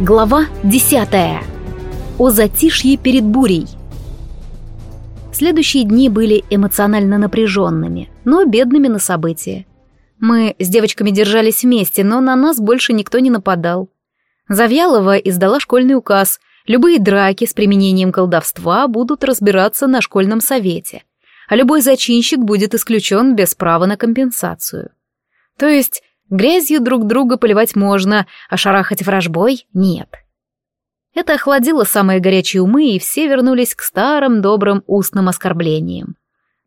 Глава 10. О затишье перед бурей. Следующие дни были эмоционально напряженными, но бедными на события. Мы с девочками держались вместе, но на нас больше никто не нападал. Завьялова издала школьный указ. Любые драки с применением колдовства будут разбираться на школьном совете, а любой зачинщик будет исключен без права на компенсацию. То есть Грязью друг друга поливать можно, а шарахать вражбой — нет. Это охладило самые горячие умы, и все вернулись к старым добрым устным оскорблениям.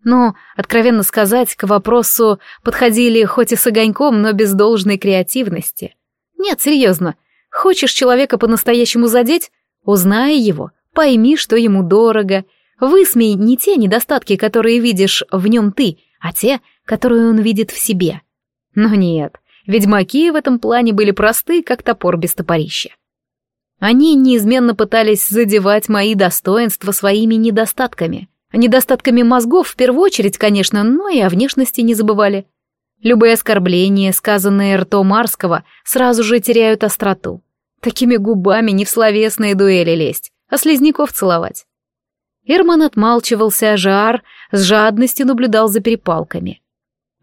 Но, откровенно сказать, к вопросу подходили хоть и с огоньком, но без должной креативности. Нет, серьезно, хочешь человека по-настоящему задеть? Узнай его, пойми, что ему дорого. Высмей не те недостатки, которые видишь в нем ты, а те, которые он видит в себе. Но нет, Ведьмаки в этом плане были просты, как топор без топорища. Они неизменно пытались задевать мои достоинства своими недостатками. Недостатками мозгов в первую очередь, конечно, но и о внешности не забывали. Любые оскорбления, сказанные ртом Марского, сразу же теряют остроту. Такими губами не в словесные дуэли лезть, а слизняков целовать. Ирман отмалчивался, а Жар с жадностью наблюдал за перепалками.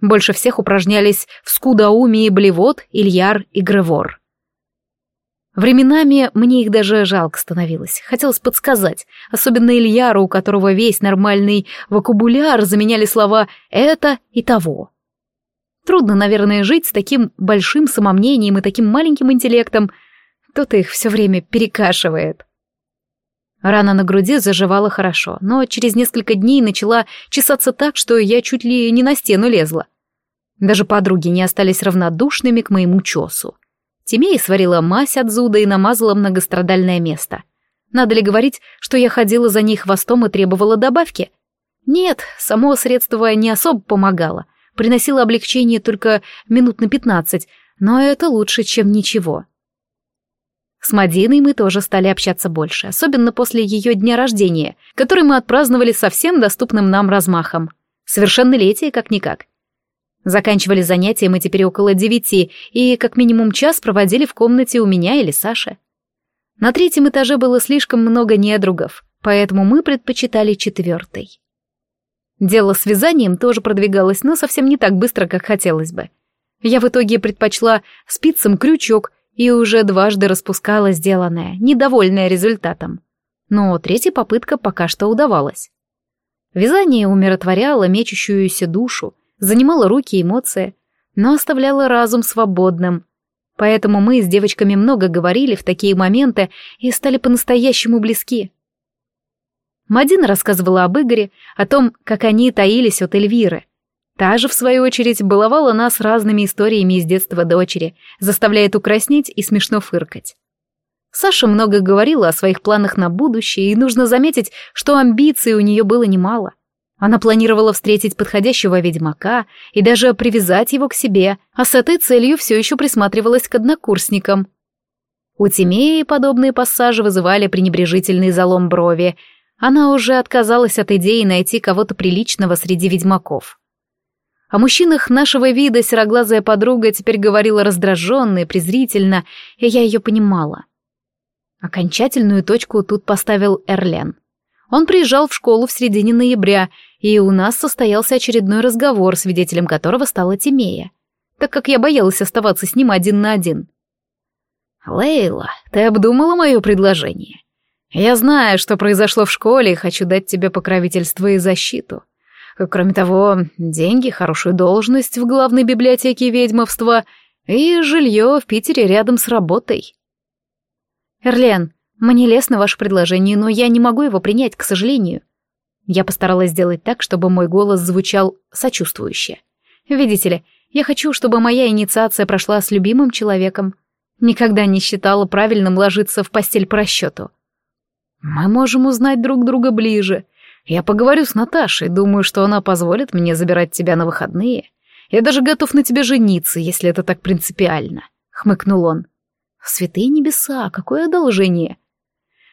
Больше всех упражнялись в скудоумии Блевот, Ильяр и Гревор. Временами мне их даже жалко становилось. Хотелось подсказать, особенно Ильяру, у которого весь нормальный вокабуляр заменяли слова «это» и «того». Трудно, наверное, жить с таким большим самомнением и таким маленьким интеллектом. Кто-то их все время перекашивает. Рана на груди заживала хорошо, но через несколько дней начала чесаться так, что я чуть ли не на стену лезла. Даже подруги не остались равнодушными к моему чесу. Тимея сварила мазь от зуда и намазала многострадальное место. Надо ли говорить, что я ходила за ней хвостом и требовала добавки? Нет, само средство не особо помогало. Приносило облегчение только минут на пятнадцать, но это лучше, чем ничего. С Мадиной мы тоже стали общаться больше, особенно после ее дня рождения, который мы отпраздновали совсем доступным нам размахом. Совершеннолетие как-никак. Заканчивали занятия мы теперь около девяти и как минимум час проводили в комнате у меня или Саши. На третьем этаже было слишком много недругов, поэтому мы предпочитали четвертый. Дело с вязанием тоже продвигалось, но совсем не так быстро, как хотелось бы. Я в итоге предпочла спицам крючок и уже дважды распускала сделанное, недовольная результатом. Но третья попытка пока что удавалась. Вязание умиротворяло мечущуюся душу, занимала руки и эмоции, но оставляла разум свободным. Поэтому мы с девочками много говорили в такие моменты и стали по-настоящему близки. Мадина рассказывала об Игоре, о том, как они таились от Эльвиры. Та же, в свою очередь, баловала нас разными историями из детства дочери, заставляя ту краснеть и смешно фыркать. Саша много говорила о своих планах на будущее, и нужно заметить, что амбиций у нее было немало — она планировала встретить подходящего ведьмака и даже привязать его к себе, а с этой целью все еще присматривалась к однокурсникам. У Тимеи подобные пассажи вызывали пренебрежительный залом брови. Она уже отказалась от идеи найти кого-то приличного среди ведьмаков. О мужчинах нашего вида сероглазая подруга теперь говорила раздраженно и презрительно, и я ее понимала. Окончательную точку тут поставил Эрлен. Он приезжал в школу в середине ноября, и у нас состоялся очередной разговор, свидетелем которого стала Тимея, так как я боялась оставаться с ним один на один. «Лейла, ты обдумала мое предложение? Я знаю, что произошло в школе, и хочу дать тебе покровительство и защиту. Кроме того, деньги, хорошую должность в главной библиотеке ведьмовства и жилье в Питере рядом с работой». «Эрлен, мне лестно ваше предложение, но я не могу его принять, к сожалению. Я постаралась сделать так, чтобы мой голос звучал сочувствующе. Видите ли, я хочу, чтобы моя инициация прошла с любимым человеком. Никогда не считала правильным ложиться в постель по расчету. Мы можем узнать друг друга ближе. Я поговорю с Наташей, думаю, что она позволит мне забирать тебя на выходные. Я даже готов на тебе жениться, если это так принципиально», — хмыкнул он. «Святые небеса, какое одолжение!»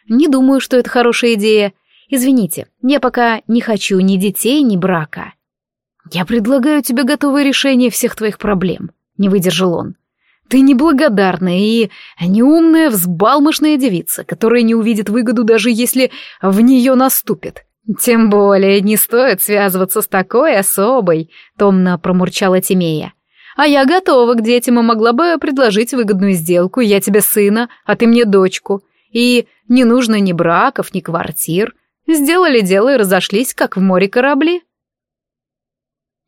Не думаю, что это хорошая идея. Извините, я пока не хочу ни детей, ни брака. Я предлагаю тебе готовое решение всех твоих проблем, не выдержал он. Ты неблагодарная и неумная, взбалмошная девица, которая не увидит выгоду, даже если в нее наступит. Тем более не стоит связываться с такой особой, томно промурчала Тимея. А я готова к детям и могла бы предложить выгодную сделку. Я тебе сына, а ты мне дочку. И не нужно ни браков, ни квартир. Сделали дело и разошлись, как в море корабли.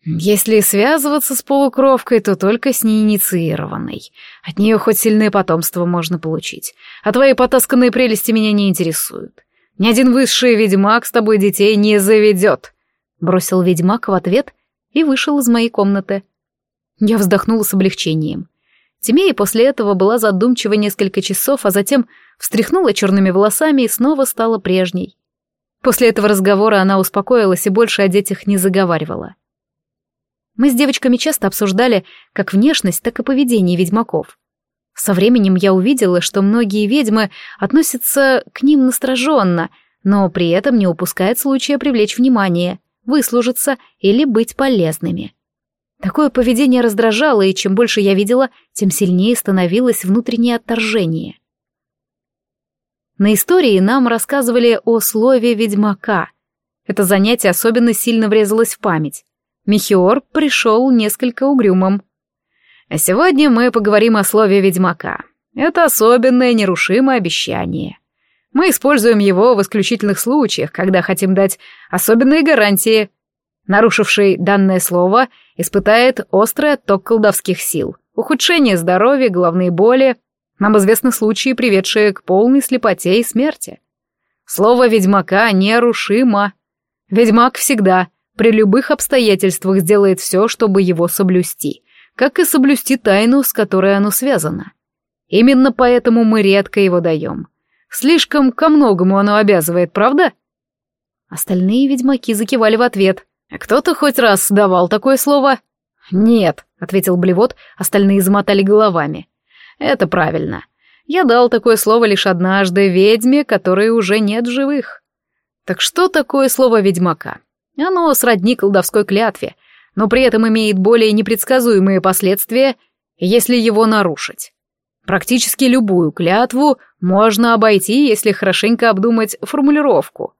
Если связываться с полукровкой, то только с неинициированной. От нее хоть сильное потомство можно получить. А твои потасканные прелести меня не интересуют. Ни один высший ведьмак с тобой детей не заведет. Бросил ведьмак в ответ и вышел из моей комнаты. Я вздохнула с облегчением. Тимея после этого была задумчива несколько часов, а затем встряхнула черными волосами и снова стала прежней. После этого разговора она успокоилась и больше о детях не заговаривала. Мы с девочками часто обсуждали как внешность, так и поведение ведьмаков. Со временем я увидела, что многие ведьмы относятся к ним настороженно, но при этом не упускают случая привлечь внимание, выслужиться или быть полезными. Такое поведение раздражало, и чем больше я видела, тем сильнее становилось внутреннее отторжение. На истории нам рассказывали о слове «ведьмака». Это занятие особенно сильно врезалось в память. Михиор пришел несколько угрюмым. А сегодня мы поговорим о слове «ведьмака». Это особенное нерушимое обещание. Мы используем его в исключительных случаях, когда хотим дать особенные гарантии. Нарушивший данное слово испытает острый отток колдовских сил, ухудшение здоровья, головные боли. Нам известны случаи, приведшие к полной слепоте и смерти. Слово «ведьмака» нерушимо. Ведьмак всегда при любых обстоятельствах сделает все, чтобы его соблюсти, как и соблюсти тайну, с которой оно связано. Именно поэтому мы редко его даем. Слишком ко многому оно обязывает, правда? Остальные ведьмаки закивали в ответ. «Кто-то хоть раз давал такое слово?» «Нет», — ответил Блевот, остальные замотали головами. «Это правильно. Я дал такое слово лишь однажды ведьме, которой уже нет живых». «Так что такое слово ведьмака?» Оно сродни колдовской клятве, но при этом имеет более непредсказуемые последствия, если его нарушить. Практически любую клятву можно обойти, если хорошенько обдумать формулировку.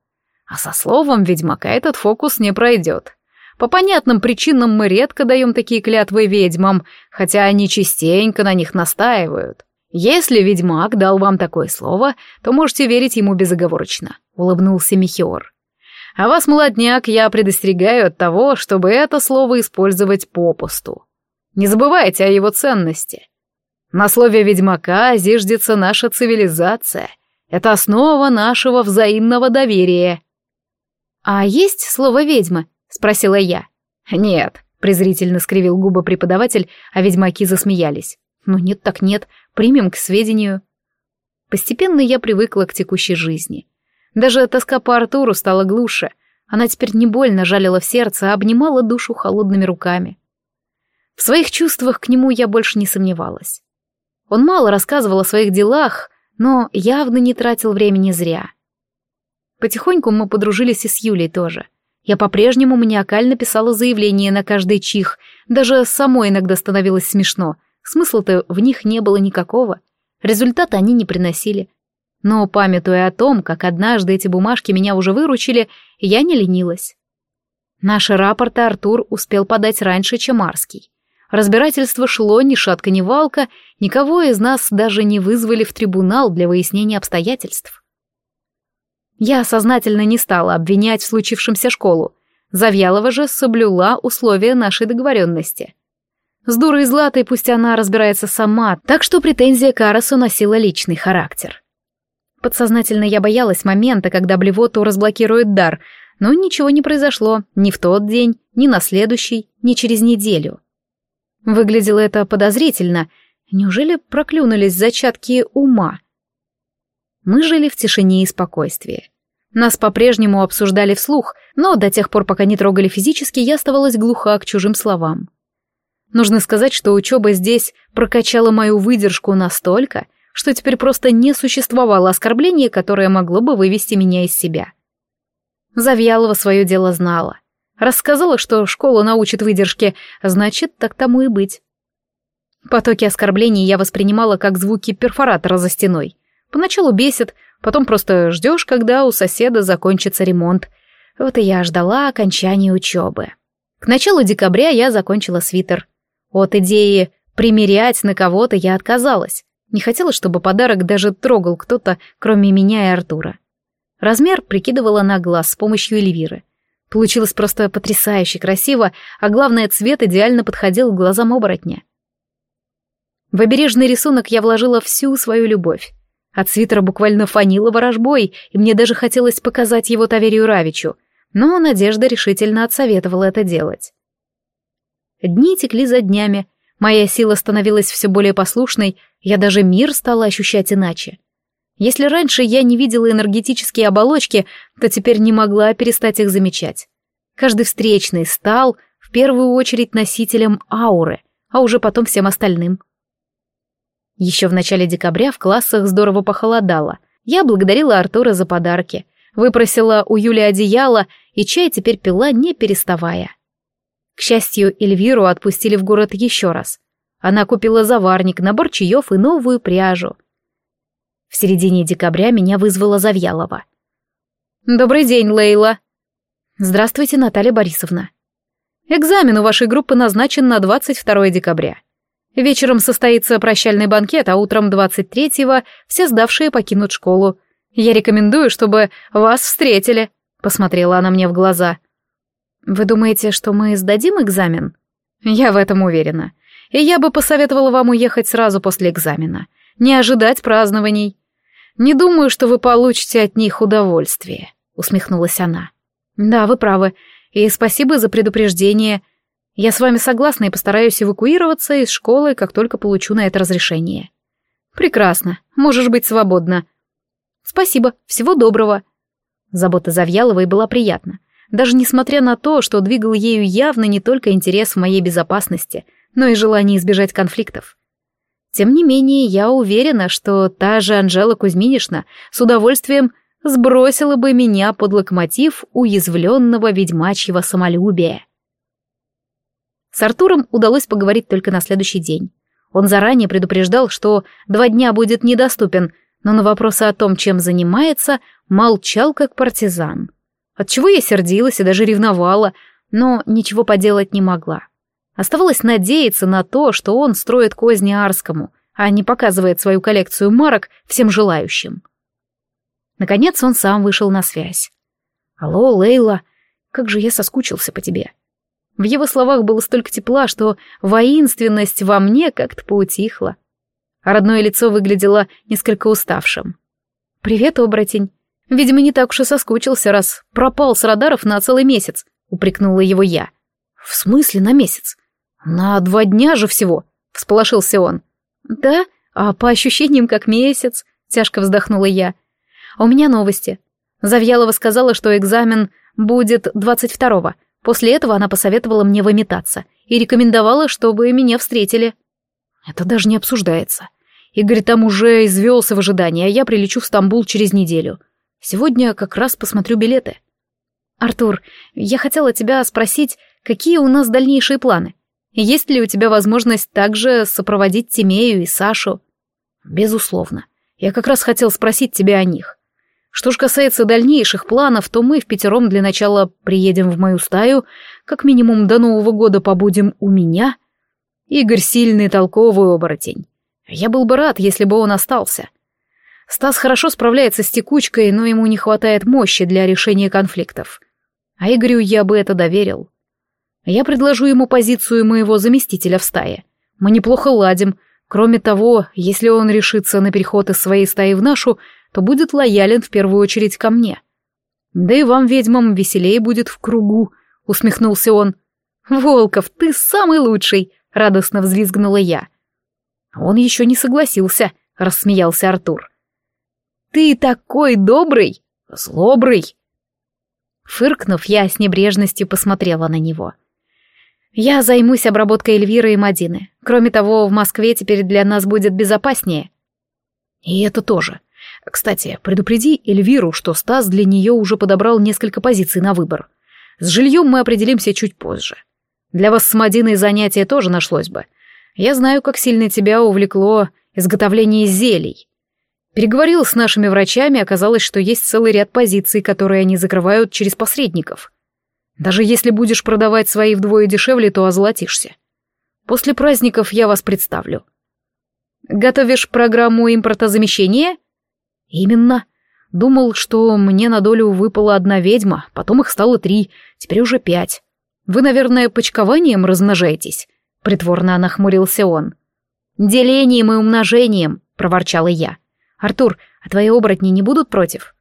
А со словом ведьмака этот фокус не пройдет. По понятным причинам мы редко даем такие клятвы ведьмам, хотя они частенько на них настаивают. Если ведьмак дал вам такое слово, то можете верить ему безоговорочно, улыбнулся Михиор. А вас, молодняк, я предостерегаю от того, чтобы это слово использовать попусту. Не забывайте о его ценности. На слове ведьмака зиждется наша цивилизация. Это основа нашего взаимного доверия. «А есть слово «ведьма»?» — спросила я. «Нет», — презрительно скривил губы преподаватель, а ведьмаки засмеялись. «Ну нет так нет, примем к сведению». Постепенно я привыкла к текущей жизни — даже тоска по Артуру стала глуше. Она теперь не больно жалила в сердце, а обнимала душу холодными руками. В своих чувствах к нему я больше не сомневалась. Он мало рассказывал о своих делах, но явно не тратил времени зря. Потихоньку мы подружились и с Юлей тоже. Я по-прежнему маниакально писала заявления на каждый чих, даже самой иногда становилось смешно. Смысла-то в них не было никакого. Результата они не приносили, но, памятуя о том, как однажды эти бумажки меня уже выручили, я не ленилась. Наши рапорты Артур успел подать раньше, чем Арский. Разбирательство шло ни шатка, ни валка, никого из нас даже не вызвали в трибунал для выяснения обстоятельств. Я сознательно не стала обвинять в случившемся школу. Завьялова же соблюла условия нашей договоренности. С дурой Златой пусть она разбирается сама, так что претензия Карасу носила личный характер. Подсознательно я боялась момента, когда блевоту разблокирует дар, но ничего не произошло ни в тот день, ни на следующий, ни через неделю. Выглядело это подозрительно. Неужели проклюнулись зачатки ума? Мы жили в тишине и спокойствии. Нас по-прежнему обсуждали вслух, но до тех пор, пока не трогали физически, я оставалась глуха к чужим словам. Нужно сказать, что учеба здесь прокачала мою выдержку настолько, что теперь просто не существовало оскорбления, которое могло бы вывести меня из себя. Завьялова свое дело знала. Рассказала, что школа научит выдержке, значит, так тому и быть. Потоки оскорблений я воспринимала как звуки перфоратора за стеной. Поначалу бесит, потом просто ждешь, когда у соседа закончится ремонт. Вот и я ждала окончания учебы. К началу декабря я закончила свитер. От идеи примерять на кого-то я отказалась. Не хотела, чтобы подарок даже трогал кто-то, кроме меня и Артура. Размер прикидывала на глаз с помощью Эльвиры. Получилось просто потрясающе красиво, а главное, цвет идеально подходил к глазам оборотня. В обережный рисунок я вложила всю свою любовь. От свитера буквально фанило ворожбой, и мне даже хотелось показать его Таверию Равичу, но Надежда решительно отсоветовала это делать. Дни текли за днями, моя сила становилась все более послушной, я даже мир стала ощущать иначе. Если раньше я не видела энергетические оболочки, то теперь не могла перестать их замечать. Каждый встречный стал в первую очередь носителем ауры, а уже потом всем остальным. Еще в начале декабря в классах здорово похолодало. Я благодарила Артура за подарки, выпросила у Юли одеяло и чай теперь пила, не переставая. К счастью, Эльвиру отпустили в город еще раз. Она купила заварник, набор чаев и новую пряжу. В середине декабря меня вызвала Завьялова. «Добрый день, Лейла». «Здравствуйте, Наталья Борисовна». «Экзамен у вашей группы назначен на 22 декабря. Вечером состоится прощальный банкет, а утром 23-го все сдавшие покинут школу. Я рекомендую, чтобы вас встретили», — посмотрела она мне в глаза. «Вы думаете, что мы сдадим экзамен?» «Я в этом уверена. И я бы посоветовала вам уехать сразу после экзамена. Не ожидать празднований. Не думаю, что вы получите от них удовольствие», — усмехнулась она. «Да, вы правы. И спасибо за предупреждение. Я с вами согласна и постараюсь эвакуироваться из школы, как только получу на это разрешение». «Прекрасно. Можешь быть свободна». «Спасибо. Всего доброго». Забота Завьяловой была приятна, даже несмотря на то, что двигал ею явно не только интерес в моей безопасности, но и желание избежать конфликтов. Тем не менее, я уверена, что та же Анжела Кузьминишна с удовольствием сбросила бы меня под локомотив уязвленного ведьмачьего самолюбия. С Артуром удалось поговорить только на следующий день. Он заранее предупреждал, что два дня будет недоступен, но на вопросы о том, чем занимается, молчал как партизан. Отчего я сердилась и даже ревновала, но ничего поделать не могла. Оставалось надеяться на то, что он строит козни Арскому, а не показывает свою коллекцию марок всем желающим. Наконец он сам вышел на связь. «Алло, Лейла, как же я соскучился по тебе». В его словах было столько тепла, что воинственность во мне как-то поутихла. А родное лицо выглядело несколько уставшим. «Привет, оборотень. Видимо, не так уж и соскучился, раз пропал с радаров на целый месяц», — упрекнула его я. «В смысле на месяц? «На два дня же всего», — всполошился он. «Да? А по ощущениям как месяц», — тяжко вздохнула я. «А у меня новости. Завьялова сказала, что экзамен будет двадцать второго. После этого она посоветовала мне выметаться и рекомендовала, чтобы меня встретили». «Это даже не обсуждается. Игорь там уже извелся в ожидании, а я прилечу в Стамбул через неделю. Сегодня как раз посмотрю билеты». «Артур, я хотела тебя спросить, какие у нас дальнейшие планы?» Есть ли у тебя возможность также сопроводить Тимею и Сашу? Безусловно. Я как раз хотел спросить тебя о них. Что ж касается дальнейших планов, то мы в пятером для начала приедем в мою стаю, как минимум до Нового года побудем у меня. Игорь сильный, толковый оборотень. Я был бы рад, если бы он остался. Стас хорошо справляется с текучкой, но ему не хватает мощи для решения конфликтов. А Игорю я бы это доверил. Я предложу ему позицию моего заместителя в стае. Мы неплохо ладим. Кроме того, если он решится на переход из своей стаи в нашу, то будет лоялен в первую очередь ко мне. Да и вам, ведьмам, веселее будет в кругу, усмехнулся он. Волков, ты самый лучший, радостно взвизгнула я. Он еще не согласился, рассмеялся Артур. Ты такой добрый, злобрый. Фыркнув, я с небрежностью посмотрела на него. Я займусь обработкой Эльвиры и Мадины. Кроме того, в Москве теперь для нас будет безопаснее. И это тоже. Кстати, предупреди Эльвиру, что Стас для нее уже подобрал несколько позиций на выбор. С жильем мы определимся чуть позже. Для вас с Мадиной занятие тоже нашлось бы. Я знаю, как сильно тебя увлекло изготовление зелий. Переговорил с нашими врачами, оказалось, что есть целый ряд позиций, которые они закрывают через посредников. Даже если будешь продавать свои вдвое дешевле, то озолотишься. После праздников я вас представлю. Готовишь программу импортозамещения? Именно. Думал, что мне на долю выпала одна ведьма, потом их стало три, теперь уже пять. Вы, наверное, почкованием размножаетесь? Притворно нахмурился он. Делением и умножением, проворчала я. Артур, а твои оборотни не будут против?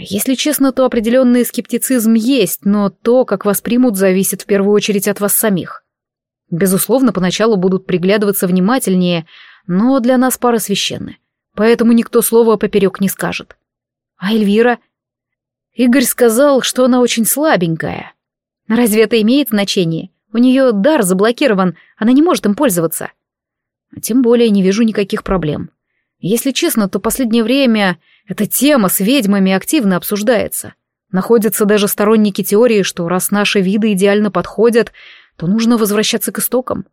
Если честно, то определенный скептицизм есть, но то, как воспримут, зависит в первую очередь от вас самих. Безусловно, поначалу будут приглядываться внимательнее, но для нас пара священны, поэтому никто слова поперек не скажет. А Эльвира? Игорь сказал, что она очень слабенькая. Разве это имеет значение? У нее дар заблокирован, она не может им пользоваться. Тем более не вижу никаких проблем. Если честно, то последнее время эта тема с ведьмами активно обсуждается. Находятся даже сторонники теории, что раз наши виды идеально подходят, то нужно возвращаться к истокам.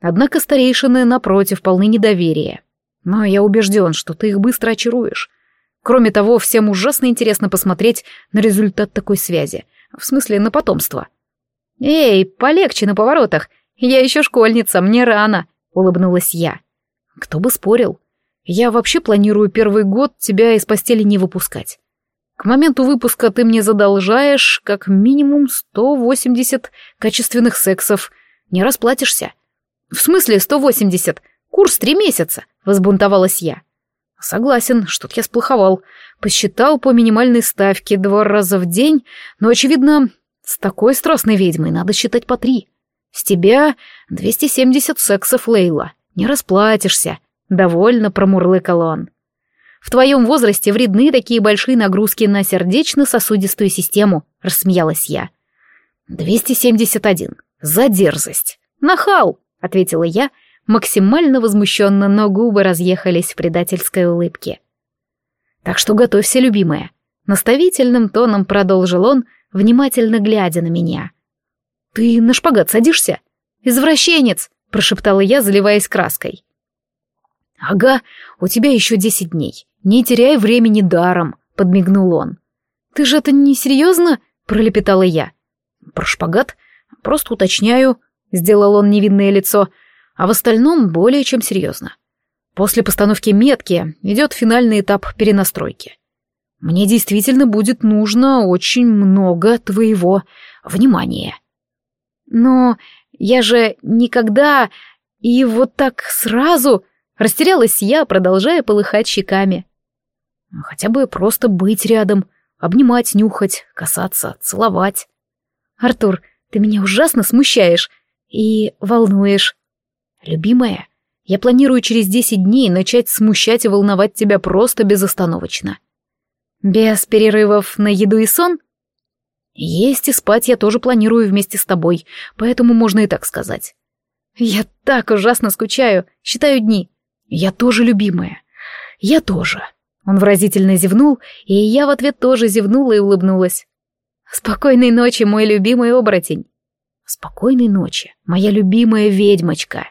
Однако старейшины, напротив, полны недоверия. Но я убежден, что ты их быстро очаруешь. Кроме того, всем ужасно интересно посмотреть на результат такой связи. В смысле, на потомство. «Эй, полегче на поворотах. Я еще школьница, мне рано», — улыбнулась я. «Кто бы спорил. Я вообще планирую первый год тебя из постели не выпускать. К моменту выпуска ты мне задолжаешь как минимум 180 качественных сексов. Не расплатишься. В смысле 180? Курс три месяца, возбунтовалась я. Согласен, что-то я сплоховал. Посчитал по минимальной ставке два раза в день, но, очевидно, с такой страстной ведьмой надо считать по три. С тебя 270 сексов, Лейла. Не расплатишься. Довольно промурлыкал он. В твоем возрасте вредны такие большие нагрузки на сердечно-сосудистую систему, рассмеялась я. 271. За дерзость. Нахал, ответила я, максимально возмущенно, но губы разъехались в предательской улыбке. Так что готовься, любимая. Наставительным тоном продолжил он, внимательно глядя на меня. Ты на шпагат садишься? Извращенец, прошептала я, заливаясь краской. «Ага, у тебя еще десять дней. Не теряй времени даром», — подмигнул он. «Ты же это не серьезно?» — пролепетала я. «Про шпагат? Просто уточняю», — сделал он невинное лицо, а в остальном более чем серьезно. После постановки метки идет финальный этап перенастройки. Мне действительно будет нужно очень много твоего внимания. Но я же никогда и вот так сразу Растерялась я, продолжая полыхать щеками. Хотя бы просто быть рядом, обнимать, нюхать, касаться, целовать. Артур, ты меня ужасно смущаешь и волнуешь. Любимая, я планирую через десять дней начать смущать и волновать тебя просто безостановочно. Без перерывов на еду и сон? Есть и спать я тоже планирую вместе с тобой, поэтому можно и так сказать. Я так ужасно скучаю, считаю дни. «Я тоже любимая. Я тоже». Он выразительно зевнул, и я в ответ тоже зевнула и улыбнулась. «Спокойной ночи, мой любимый оборотень». «Спокойной ночи, моя любимая ведьмочка».